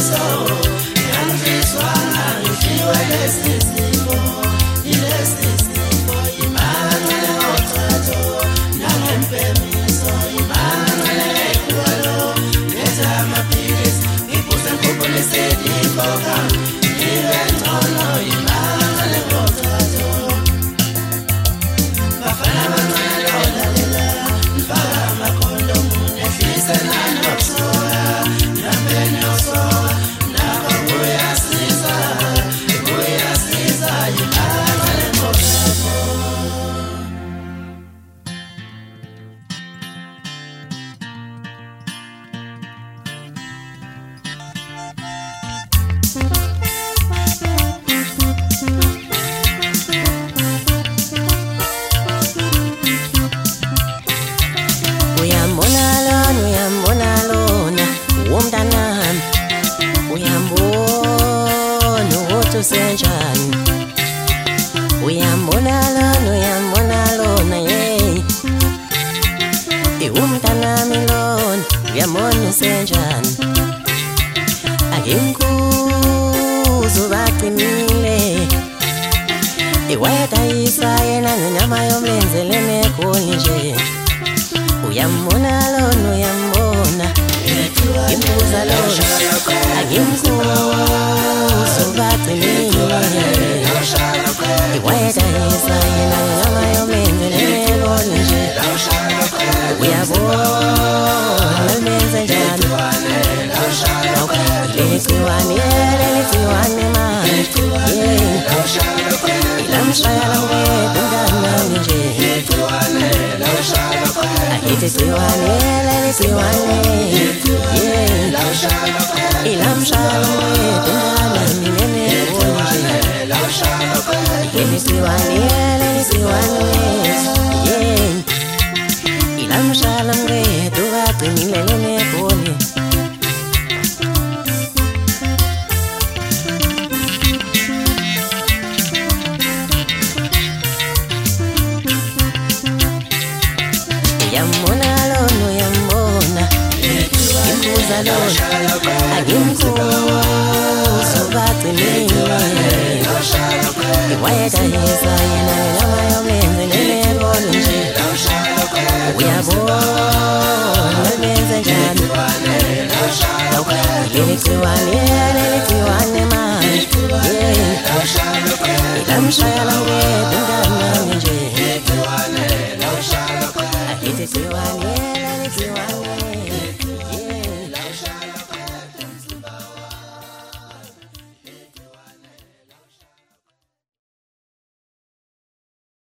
uyambona uyambona lona uyambona lona hey iwumntanami lona uyambona usenjani? Akimkhuzu baqinile iwayedayisa yena nenyama yomlenzelene egoli nje. Uyambona lona uyambona imbuza lona akimkhuzu ayithi gciwane leligciwane ilamshaya lamkwethu mntanami nenebonje leligciwane leligciwane ilamshaya lamkwethu kagcinile lenebholi uyambona shallow, akinkuso bagcinile iwayedayisa yena noma yomenzele bolo nje uyabona benze njani leli gciwane leli gciwane manje ikamshaya langedinga